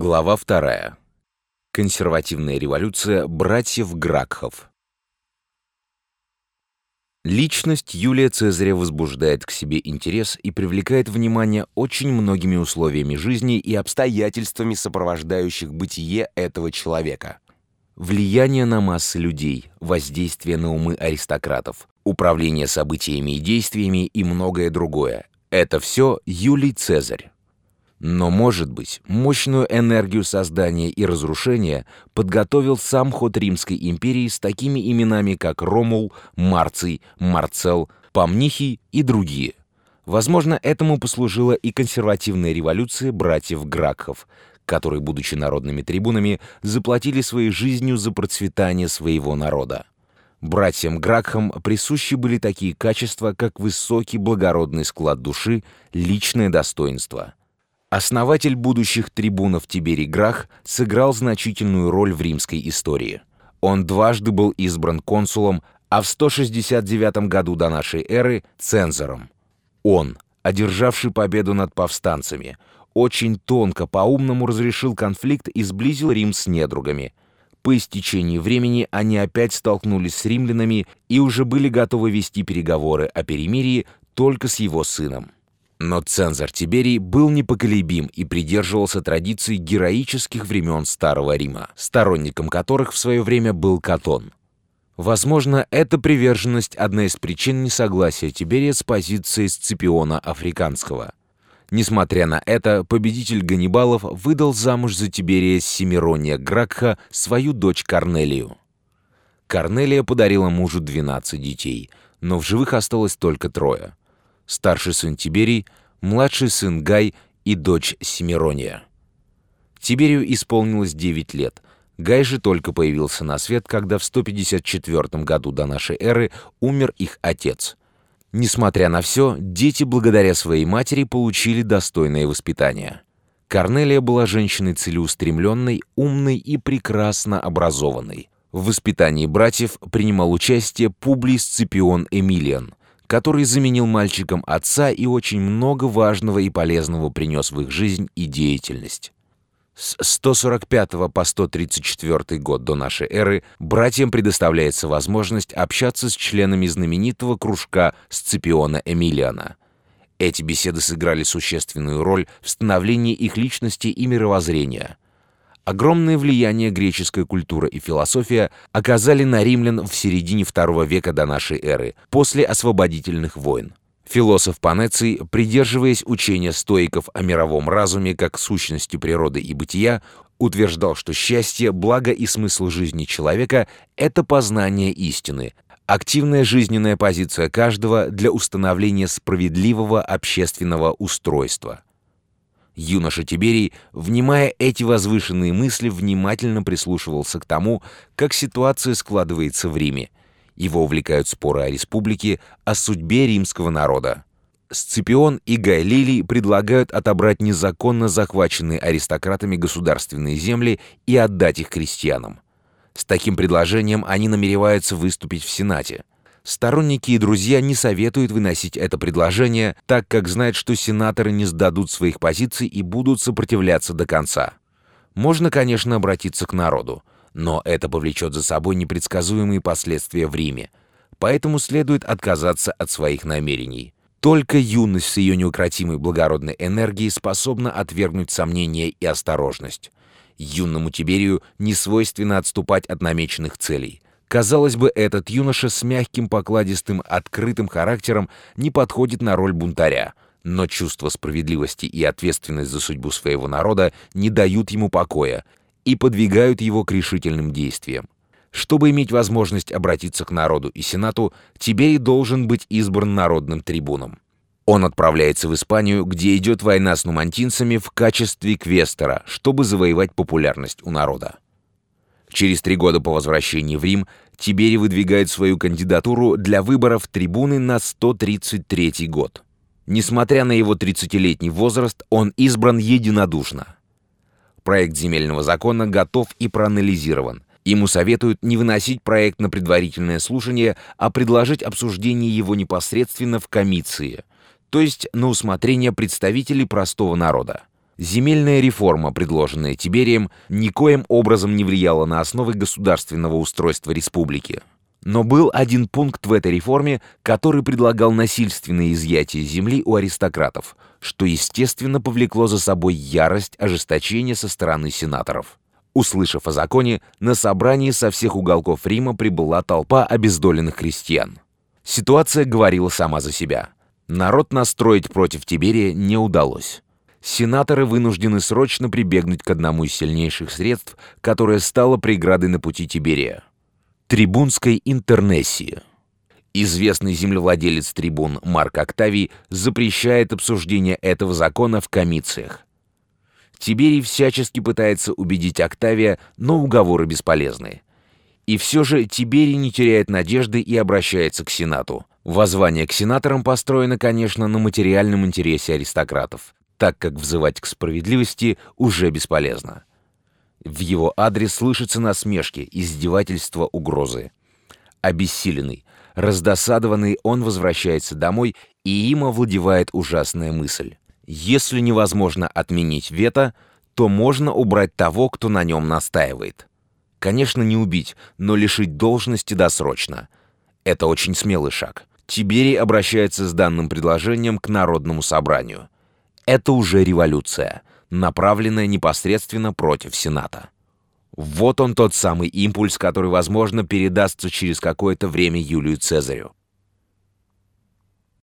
Глава вторая. Консервативная революция братьев Гракхов. Личность Юлия Цезаря возбуждает к себе интерес и привлекает внимание очень многими условиями жизни и обстоятельствами, сопровождающих бытие этого человека. Влияние на массы людей, воздействие на умы аристократов, управление событиями и действиями и многое другое. Это все Юлий Цезарь. Но, может быть, мощную энергию создания и разрушения подготовил сам ход Римской империи с такими именами, как Ромул, Марций, Марцел, Помнихий и другие. Возможно, этому послужила и консервативная революция братьев Гракхов, которые, будучи народными трибунами, заплатили своей жизнью за процветание своего народа. Братьям Гракхам присущи были такие качества, как высокий благородный склад души, личное достоинство – Основатель будущих трибунов Тиберий Грах сыграл значительную роль в римской истории. Он дважды был избран консулом, а в 169 году до нашей эры — цензором. Он, одержавший победу над повстанцами, очень тонко, по-умному разрешил конфликт и сблизил Рим с недругами. По истечении времени они опять столкнулись с римлянами и уже были готовы вести переговоры о перемирии только с его сыном. Но цензор Тиберий был непоколебим и придерживался традиций героических времен Старого Рима, сторонником которых в свое время был Катон. Возможно, эта приверженность – одна из причин несогласия Тиберия с позицией Сципиона Африканского. Несмотря на это, победитель Ганнибалов выдал замуж за Тиберия Семирония Гракха свою дочь Корнелию. Корнелия подарила мужу 12 детей, но в живых осталось только трое – старший сын Тиберий, младший сын Гай и дочь Семирония. Тиберию исполнилось 9 лет. Гай же только появился на свет, когда в 154 году до нашей эры умер их отец. Несмотря на все, дети благодаря своей матери получили достойное воспитание. Корнелия была женщиной целеустремленной, умной и прекрасно образованной. В воспитании братьев принимал участие Публий Сципион Эмилиан, который заменил мальчикам отца и очень много важного и полезного принес в их жизнь и деятельность. С 145 по 134 год до нашей эры братьям предоставляется возможность общаться с членами знаменитого кружка Сципиона Эмилиана. Эти беседы сыграли существенную роль в становлении их личности и мировоззрения – Огромное влияние греческая культура и философия оказали на римлян в середине II века до нашей эры, после освободительных войн. Философ Панеций, придерживаясь учения стоиков о мировом разуме как сущности природы и бытия, утверждал, что счастье, благо и смысл жизни человека — это познание истины, активная жизненная позиция каждого для установления справедливого общественного устройства — Юноша Тиберий, внимая эти возвышенные мысли, внимательно прислушивался к тому, как ситуация складывается в Риме. Его увлекают споры о республике, о судьбе римского народа. Сципион и Гай Лилий предлагают отобрать незаконно захваченные аристократами государственные земли и отдать их крестьянам. С таким предложением они намереваются выступить в Сенате – Сторонники и друзья не советуют выносить это предложение, так как знают, что сенаторы не сдадут своих позиций и будут сопротивляться до конца. Можно, конечно, обратиться к народу, но это повлечет за собой непредсказуемые последствия в Риме, поэтому следует отказаться от своих намерений. Только юность с ее неукротимой благородной энергией способна отвергнуть сомнения и осторожность. Юному Тиберию не свойственно отступать от намеченных целей – Казалось бы, этот юноша с мягким, покладистым, открытым характером не подходит на роль бунтаря, но чувство справедливости и ответственность за судьбу своего народа не дают ему покоя и подвигают его к решительным действиям. Чтобы иметь возможность обратиться к народу и сенату, Тиберий должен быть избран народным трибуном. Он отправляется в Испанию, где идет война с нумантинцами в качестве квестера, чтобы завоевать популярность у народа. Через три года по возвращении в Рим Тиберий выдвигает свою кандидатуру для выборов трибуны на 133 год. Несмотря на его 30-летний возраст, он избран единодушно. Проект земельного закона готов и проанализирован. Ему советуют не выносить проект на предварительное слушание, а предложить обсуждение его непосредственно в комиции, то есть на усмотрение представителей простого народа. Земельная реформа, предложенная Тиберием, никоим образом не влияла на основы государственного устройства республики. Но был один пункт в этой реформе, который предлагал насильственное изъятие земли у аристократов, что, естественно, повлекло за собой ярость ожесточения со стороны сенаторов. Услышав о законе, на собрании со всех уголков Рима прибыла толпа обездоленных крестьян. Ситуация говорила сама за себя. Народ настроить против Тиберия не удалось сенаторы вынуждены срочно прибегнуть к одному из сильнейших средств, которое стало преградой на пути Тиберия — трибунской интернессии. Известный землевладелец трибун Марк Октавий запрещает обсуждение этого закона в комициях. Тиберий всячески пытается убедить Октавия, но уговоры бесполезны. И все же Тиберий не теряет надежды и обращается к Сенату. Воззвание к сенаторам построено, конечно, на материальном интересе аристократов так как взывать к справедливости уже бесполезно. В его адрес слышатся насмешки, издевательства, угрозы. Обессиленный, раздосадованный, он возвращается домой, и им овладевает ужасная мысль. Если невозможно отменить вето, то можно убрать того, кто на нем настаивает. Конечно, не убить, но лишить должности досрочно. Это очень смелый шаг. Тиберий обращается с данным предложением к Народному собранию это уже революция, направленная непосредственно против Сената. Вот он тот самый импульс, который, возможно, передастся через какое-то время Юлию Цезарю.